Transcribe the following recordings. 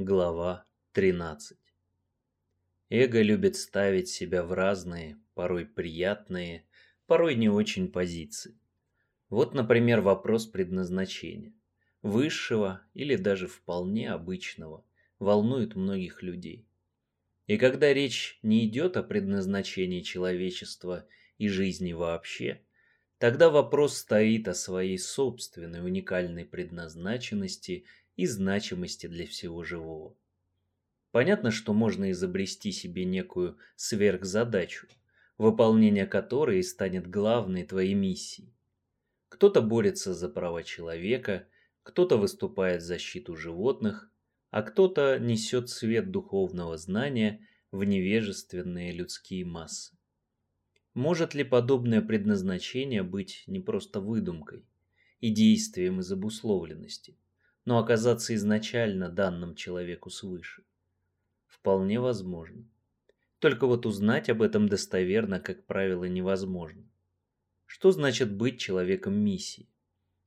Глава 13 Эго любит ставить себя в разные, порой приятные, порой не очень позиции. Вот, например, вопрос предназначения. Высшего или даже вполне обычного волнует многих людей. И когда речь не идет о предназначении человечества и жизни вообще, тогда вопрос стоит о своей собственной уникальной предназначенности и значимости для всего живого. Понятно, что можно изобрести себе некую сверхзадачу, выполнение которой станет главной твоей миссией. Кто-то борется за права человека, кто-то выступает в защиту животных, а кто-то несет свет духовного знания в невежественные людские массы. Может ли подобное предназначение быть не просто выдумкой и действием из обусловленности – но оказаться изначально данным человеку свыше. Вполне возможно. Только вот узнать об этом достоверно, как правило, невозможно. Что значит быть человеком миссии?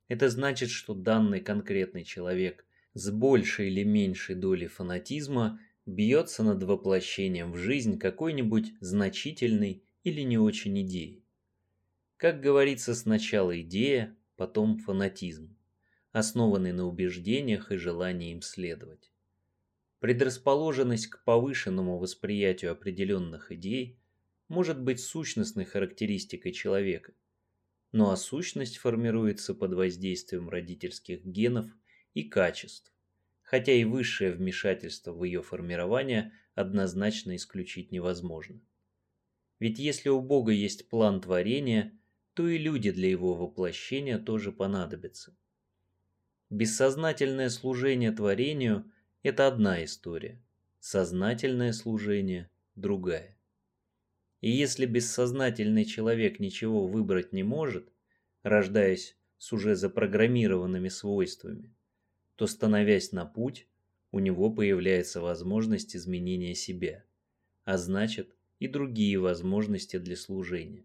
Это значит, что данный конкретный человек с большей или меньшей долей фанатизма бьется над воплощением в жизнь какой-нибудь значительной или не очень идеи. Как говорится, сначала идея, потом фанатизм основанный на убеждениях и желании им следовать. Предрасположенность к повышенному восприятию определенных идей может быть сущностной характеристикой человека, но а сущность формируется под воздействием родительских генов и качеств, хотя и высшее вмешательство в ее формирование однозначно исключить невозможно. Ведь если у Бога есть план творения, то и люди для его воплощения тоже понадобятся. Бессознательное служение творению – это одна история, сознательное служение – другая. И если бессознательный человек ничего выбрать не может, рождаясь с уже запрограммированными свойствами, то, становясь на путь, у него появляется возможность изменения себя, а значит и другие возможности для служения.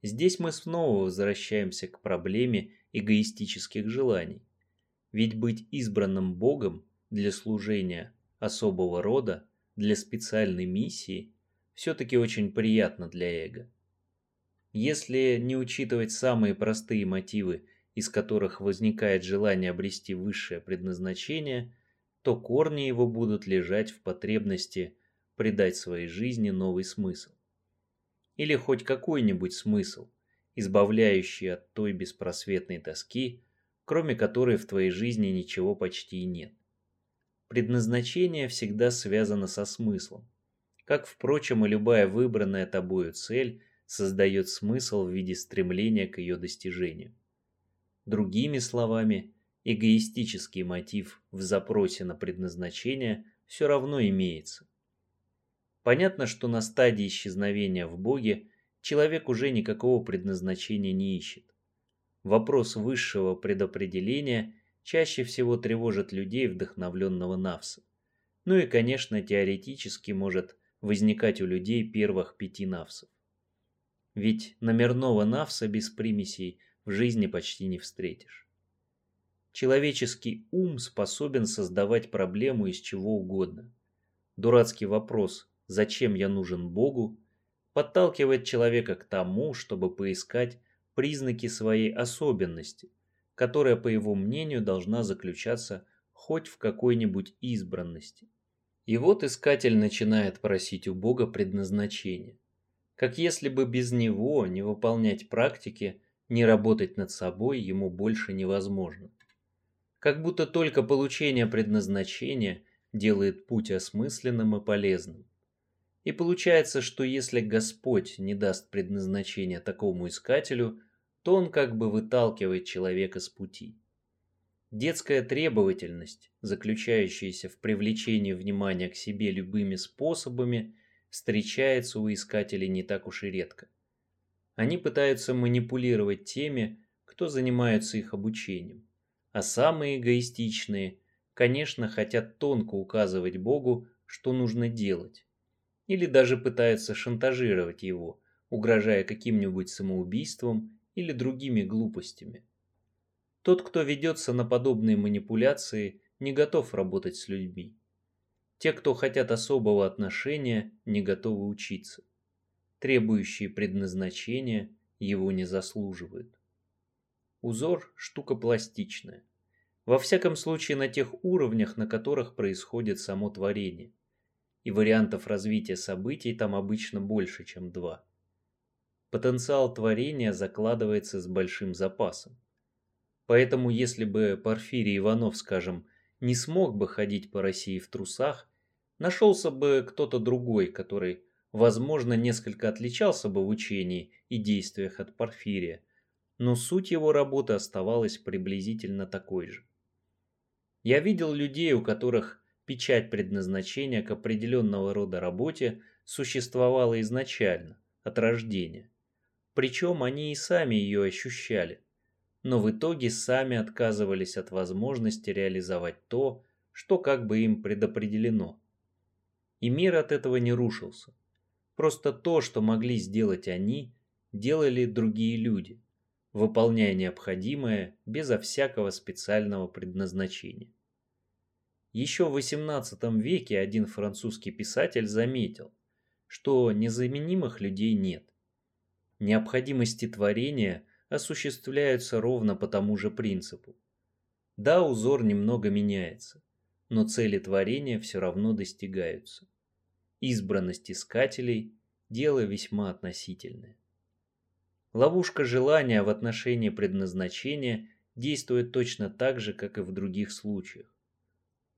Здесь мы снова возвращаемся к проблеме эгоистических желаний. Ведь быть избранным Богом для служения особого рода, для специальной миссии, все-таки очень приятно для эго. Если не учитывать самые простые мотивы, из которых возникает желание обрести высшее предназначение, то корни его будут лежать в потребности придать своей жизни новый смысл. Или хоть какой-нибудь смысл, избавляющий от той беспросветной тоски, кроме которой в твоей жизни ничего почти и нет. Предназначение всегда связано со смыслом. Как, впрочем, и любая выбранная тобою цель создает смысл в виде стремления к ее достижению. Другими словами, эгоистический мотив в запросе на предназначение все равно имеется. Понятно, что на стадии исчезновения в Боге человек уже никакого предназначения не ищет. Вопрос высшего предопределения чаще всего тревожит людей, вдохновленного Навса. Ну и, конечно, теоретически может возникать у людей первых пяти Навсов. Ведь номерного Навса без примесей в жизни почти не встретишь. Человеческий ум способен создавать проблему из чего угодно. Дурацкий вопрос «Зачем я нужен Богу?» подталкивает человека к тому, чтобы поискать признаки своей особенности, которая, по его мнению, должна заключаться хоть в какой-нибудь избранности. И вот искатель начинает просить у Бога предназначения. Как если бы без него не выполнять практики, не работать над собой ему больше невозможно. Как будто только получение предназначения делает путь осмысленным и полезным. И получается, что если Господь не даст предназначения такому искателю, то он как бы выталкивает человека с пути. Детская требовательность, заключающаяся в привлечении внимания к себе любыми способами, встречается у искателей не так уж и редко. Они пытаются манипулировать теми, кто занимается их обучением, а самые эгоистичные, конечно, хотят тонко указывать Богу, что нужно делать, или даже пытаются шантажировать его, угрожая каким-нибудь самоубийством или другими глупостями. Тот, кто ведется на подобные манипуляции, не готов работать с людьми. Те, кто хотят особого отношения, не готовы учиться. Требующие предназначения его не заслуживают. Узор – штука пластичная. Во всяком случае на тех уровнях, на которых происходит само творение. И вариантов развития событий там обычно больше, чем два. Потенциал творения закладывается с большим запасом. Поэтому если бы Порфирий Иванов, скажем, не смог бы ходить по России в трусах, нашелся бы кто-то другой, который, возможно, несколько отличался бы в учении и действиях от Порфирия, но суть его работы оставалась приблизительно такой же. Я видел людей, у которых печать предназначения к определенного рода работе существовала изначально, от рождения. Причем они и сами ее ощущали, но в итоге сами отказывались от возможности реализовать то, что как бы им предопределено. И мир от этого не рушился. Просто то, что могли сделать они, делали другие люди, выполняя необходимое безо всякого специального предназначения. Еще в XVIII веке один французский писатель заметил, что незаменимых людей нет. Необходимости творения осуществляются ровно по тому же принципу. Да, узор немного меняется, но цели творения все равно достигаются. Избранность искателей – дело весьма относительное. Ловушка желания в отношении предназначения действует точно так же, как и в других случаях.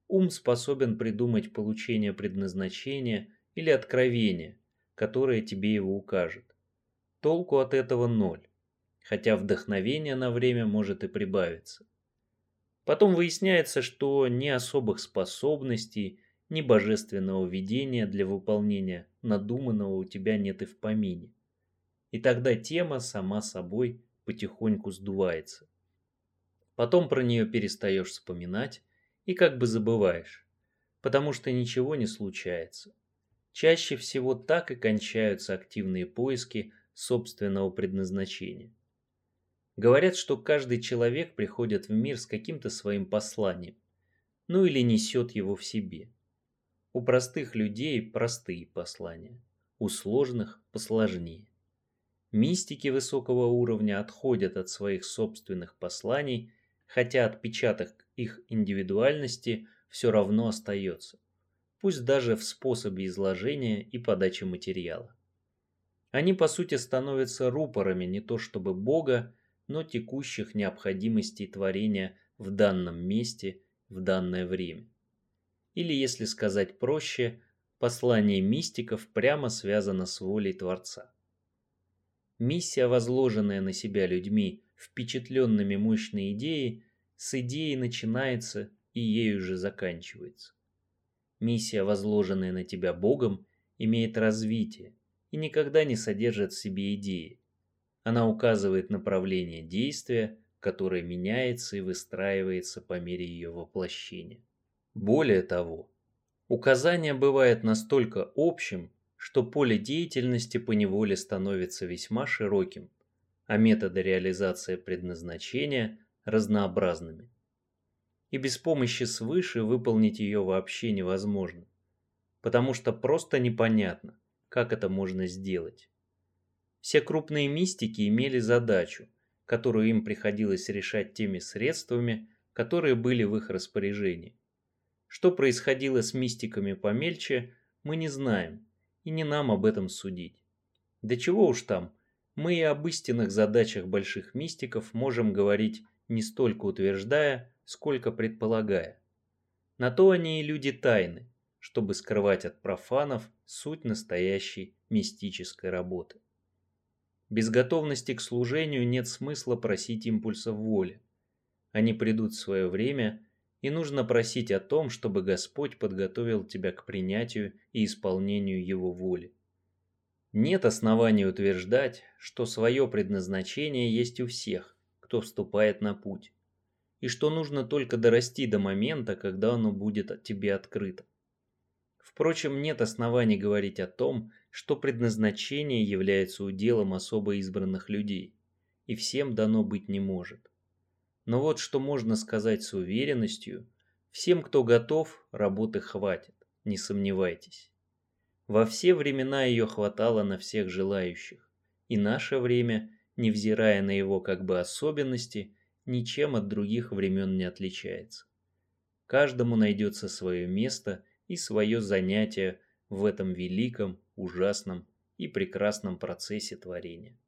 Ум способен придумать получение предназначения или откровения, которое тебе его укажет. Толку от этого ноль хотя вдохновение на время может и прибавиться. Потом выясняется, что ни особых способностей, ни божественного видения для выполнения надуманного у тебя нет и в помине. И тогда тема сама собой потихоньку сдувается. Потом про нее перестаешь вспоминать и как бы забываешь, потому что ничего не случается. Чаще всего так и кончаются активные поиски собственного предназначения. Говорят, что каждый человек приходит в мир с каким-то своим посланием, ну или несет его в себе. У простых людей простые послания, у сложных посложнее. Мистики высокого уровня отходят от своих собственных посланий, хотя отпечаток их индивидуальности все равно остается, пусть даже в способе изложения и подачи материала. Они по сути становятся рупорами не то чтобы Бога, но текущих необходимостей творения в данном месте в данное время. Или, если сказать проще, послание мистиков прямо связано с волей Творца. Миссия, возложенная на себя людьми, впечатленными мощной идеей, с идеей начинается и ею же заканчивается. Миссия, возложенная на тебя Богом, имеет развитие и никогда не содержит в себе идеи, она указывает направление действия, которое меняется и выстраивается по мере ее воплощения. Более того, указание бывает настолько общим, что поле деятельности поневоле становится весьма широким, а методы реализации предназначения разнообразными. И без помощи свыше выполнить ее вообще невозможно, потому что просто непонятно, как это можно сделать. Все крупные мистики имели задачу, которую им приходилось решать теми средствами, которые были в их распоряжении. Что происходило с мистиками помельче, мы не знаем, и не нам об этом судить. Да чего уж там, мы и об истинных задачах больших мистиков можем говорить не столько утверждая, сколько предполагая. На то они и люди тайны, чтобы скрывать от профанов суть настоящей мистической работы. Без готовности к служению нет смысла просить импульсов воли. Они придут в свое время, и нужно просить о том, чтобы Господь подготовил тебя к принятию и исполнению Его воли. Нет оснований утверждать, что свое предназначение есть у всех, кто вступает на путь, и что нужно только дорасти до момента, когда оно будет тебе открыто. Впрочем, нет оснований говорить о том, что предназначение является уделом особо избранных людей, и всем дано быть не может. Но вот что можно сказать с уверенностью, Всем, кто готов, работы хватит, не сомневайтесь. Во все времена ее хватало на всех желающих, и наше время, невзирая на его как бы особенности, ничем от других времен не отличается. Каждому найдется свое место и свое занятие в этом великом, ужасном и прекрасном процессе творения.